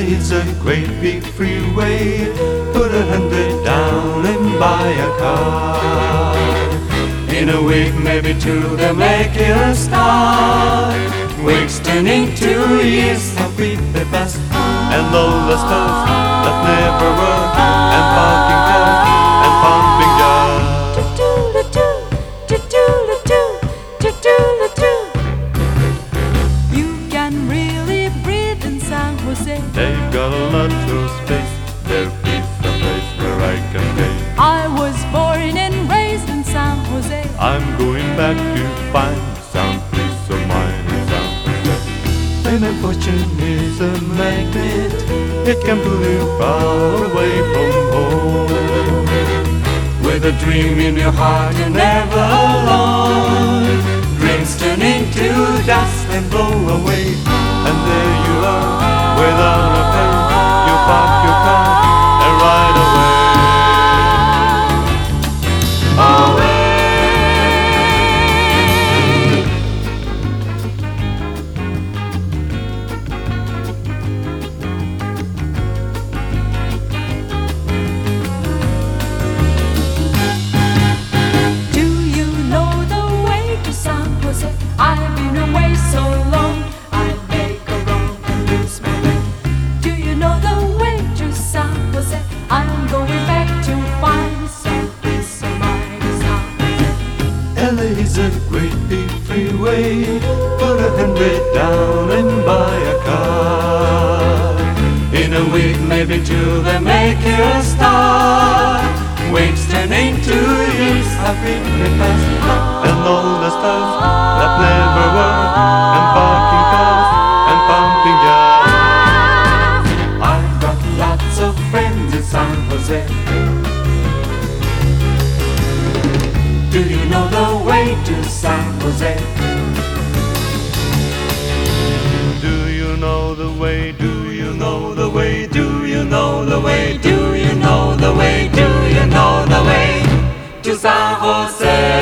Is a great big freeway. Put a hundred down and buy a car. In a week, maybe two, they'll make you a star. Weeks turn into years, How quick they pass, and all the stuff that never work, San Jose. They've got a lot of space. There is a place where I can stay. I was born and raised in San Jose. I'm going back to find some peace of mind in San Jose. Fame and fortune is a magnet. It can pull you far away from home. with a dream in your heart, you're never alone. Dreams turn into dust and blow away. And there you is a great big freeway. Put a hundred down and buy a car. In a week, maybe two, they make you a star. Weeks turn into years, they pass, and all the stars that never were, and parking Do you know the way to San Jose? Do you know the way? Do you know the way? Do you know the way? Do you know the way? Do you know the way to San Jose?